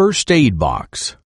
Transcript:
first aid box.